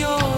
My